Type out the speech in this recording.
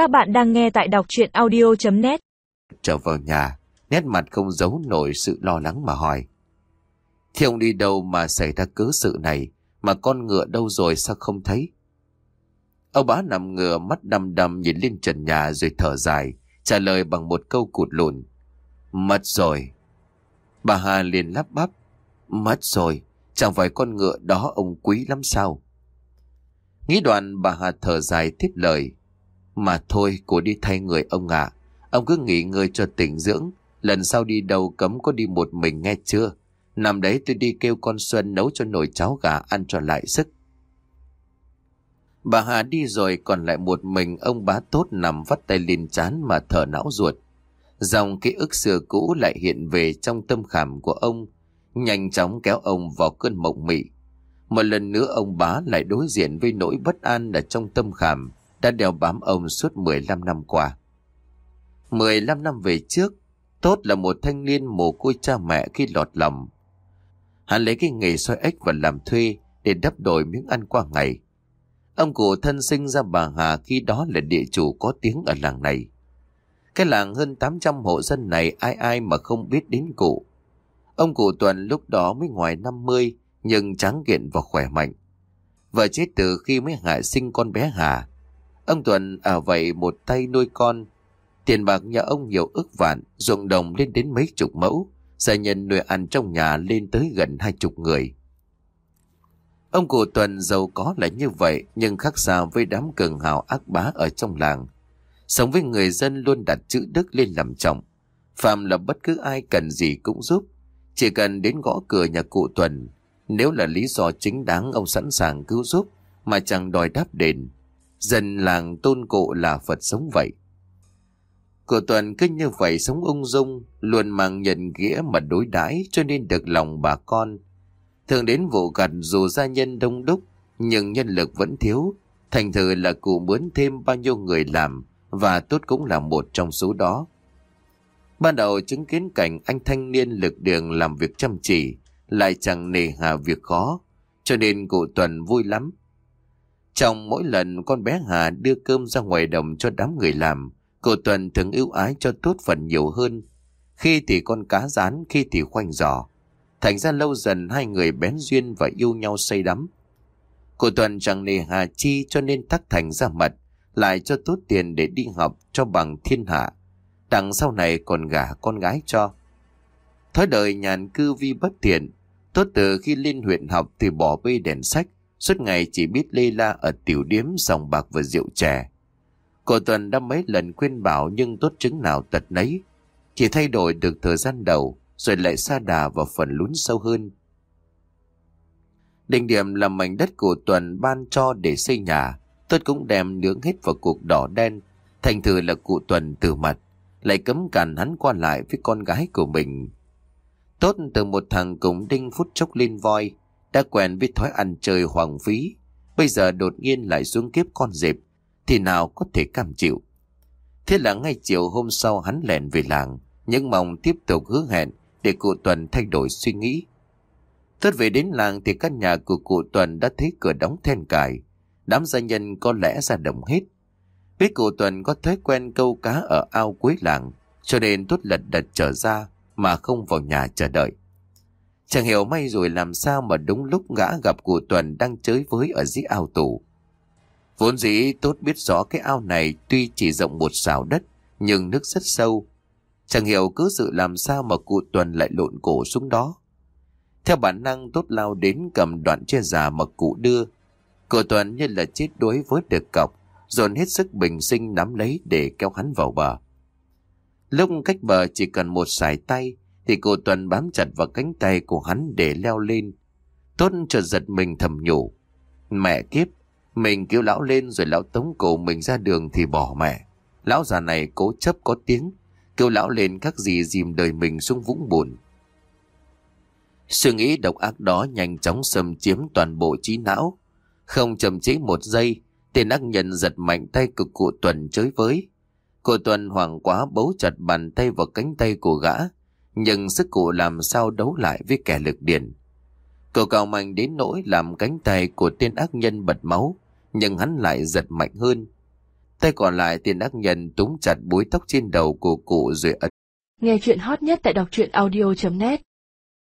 Các bạn đang nghe tại đọc chuyện audio.net Trở vào nhà, nét mặt không giấu nổi sự lo lắng mà hỏi. Thì ông đi đâu mà xảy ra cớ sự này, mà con ngựa đâu rồi sao không thấy? Ông bá nằm ngựa mắt đăm đăm nhìn lên trần nhà rồi thở dài, trả lời bằng một câu cụt lùn. Mất rồi. Bà Hà liền lắp bắp. Mất rồi, chẳng phải con ngựa đó ông quý lắm sao? Nghĩ đoạn bà Hà thở dài tiếp lời. Mà thôi, cô đi thay người ông ạ. Ông cứ nghỉ ngơi cho tỉnh dưỡng. Lần sau đi đâu cấm có đi một mình nghe chưa? Nằm đấy tôi đi kêu con Xuân nấu cho nồi cháo gà ăn cho lại sức. Bà Hà đi rồi còn lại một mình ông bá tốt nằm vắt tay lên chán mà thở não ruột. Dòng ký ức xưa cũ lại hiện về trong tâm khảm của ông, nhanh chóng kéo ông vào cơn mộng mị. Một lần nữa ông bá lại đối diện với nỗi bất an ở trong tâm khảm đã đeo bám ông suốt 15 năm qua. 15 năm về trước, Tốt là một thanh niên mồ côi cha mẹ khi lọt lòng. Hắn lấy cái nghề soi ếch và làm thuê để đắp đổi miếng ăn qua ngày. Ông cụ thân sinh ra bà Hà khi đó là địa chủ có tiếng ở làng này. Cái làng hơn 800 hộ dân này ai ai mà không biết đến cụ. Ông cụ Tuần lúc đó mới ngoài 50 nhưng trắng kiện và khỏe mạnh. Vợ chết từ khi mới hạ sinh con bé Hà. Ông Tuần ở vậy một tay nuôi con. Tiền bạc nhà ông nhiều ức vạn, ruộng đồng lên đến mấy chục mẫu. Gia nhân nuôi ăn trong nhà lên tới gần hai chục người. Ông cụ Tuần giàu có là như vậy nhưng khác xa với đám cường hào ác bá ở trong làng. Sống với người dân luôn đặt chữ đức lên làm trọng. Phạm là bất cứ ai cần gì cũng giúp. Chỉ cần đến gõ cửa nhà cụ Tuần. Nếu là lý do chính đáng ông sẵn sàng cứu giúp mà chẳng đòi đáp đền. Dân làng tôn cụ là Phật sống vậy. Cụ Tuần cứ như vậy sống ung dung, luôn mang nhận nghĩa mà đối đãi cho nên được lòng bà con. Thường đến vụ gặt dù gia nhân đông đúc, nhưng nhân lực vẫn thiếu. Thành thử là cụ muốn thêm bao nhiêu người làm, và tốt cũng là một trong số đó. Ban đầu chứng kiến cảnh anh thanh niên lực đường làm việc chăm chỉ, lại chẳng nề hà việc khó, cho nên cụ Tuần vui lắm. Trong mỗi lần con bé Hà đưa cơm ra ngoài đồng cho đám người làm, cô Tuần thường ưu ái cho tốt phần nhiều hơn. Khi thì con cá rán, khi thì khoanh giò. Thành ra lâu dần hai người bén duyên và yêu nhau say đắm. cô Tuần chẳng nề hà chi cho nên thắc thành ra mật, lại cho tốt tiền để đi học cho bằng thiên hạ. Đằng sau này còn gả con gái cho. Thói đời nhàn cư vi bất tiện tốt từ khi lên huyện học thì bỏ bê đèn sách, suốt ngày chỉ biết lê la ở tiểu điếm sòng bạc và rượu chè. Cô Tuần đã mấy lần khuyên bảo nhưng tốt chứng nào tật nấy. Chỉ thay đổi được thời gian đầu, rồi lại xa đà vào phần lún sâu hơn. Đỉnh điểm là mảnh đất của Tuần ban cho để xây nhà, Tốt cũng đem nướng hết vào cuộc đỏ đen, thành thử là cụ Tuần từ mặt, lại cấm cản hắn qua lại với con gái của mình. Tốt từ một thằng cùng đinh phút chốc lên voi, đã quen với thói ăn chơi hoang phí, bây giờ đột nhiên lại xuống kiếp con dẹp, thì nào có thể cam chịu. Thế là ngay chiều hôm sau hắn lẻn về làng, những mong tiếp tục hứa hẹn để cụ Tuần thay đổi suy nghĩ. Tốt về đến làng thì căn nhà của cụ Tuần đã thấy cửa đóng then cài, đám gia nhân có lẽ ra đồng hết. Biết cụ Tuần có thói quen câu cá ở ao cuối làng, cho nên tốt lật đật trở ra mà không vào nhà chờ đợi. Chẳng hiểu may rồi làm sao mà đúng lúc gã gặp cụ Tuần đang chơi với ở dưới ao tủ. Vốn dĩ tốt biết rõ cái ao này tuy chỉ rộng một xào đất, nhưng nước rất sâu. Chẳng hiểu cứ sự làm sao mà cụ Tuần lại lộn cổ xuống đó. Theo bản năng tốt lao đến cầm đoạn che già mà cụ đưa, cụ tuần như là chết đuối với được cọc, dồn hết sức bình sinh nắm lấy để kéo hắn vào bờ. Lúc cách bờ chỉ cần một sải tay, thì cô tuần bám chặt vào cánh tay của hắn để leo lên. Tốt chợt giật mình thầm nhủ. Mẹ kiếp, mình kêu lão lên rồi lão tống cổ mình ra đường thì bỏ mẹ. Lão già này cố chấp có tiếng, kêu lão lên các gì dìm đời mình xuống vũng buồn. Suy nghĩ độc ác đó nhanh chóng xâm chiếm toàn bộ trí não, không chậm chế một giây, tên ác nhân giật mạnh tay của cụ Tuần chới với. cô Tuần hoảng quá bấu chặt bàn tay vào cánh tay của gã, nhưng sức cụ làm sao đấu lại với kẻ lực điển. Cậu cào mạnh đến nỗi làm cánh tay của tên ác nhân bật máu, nhưng hắn lại giật mạnh hơn. Tay còn lại tên ác nhân túm chặt búi tóc trên đầu của cụ rồi ấn. Nghe chuyện hot nhất tại đọc truyện audio.net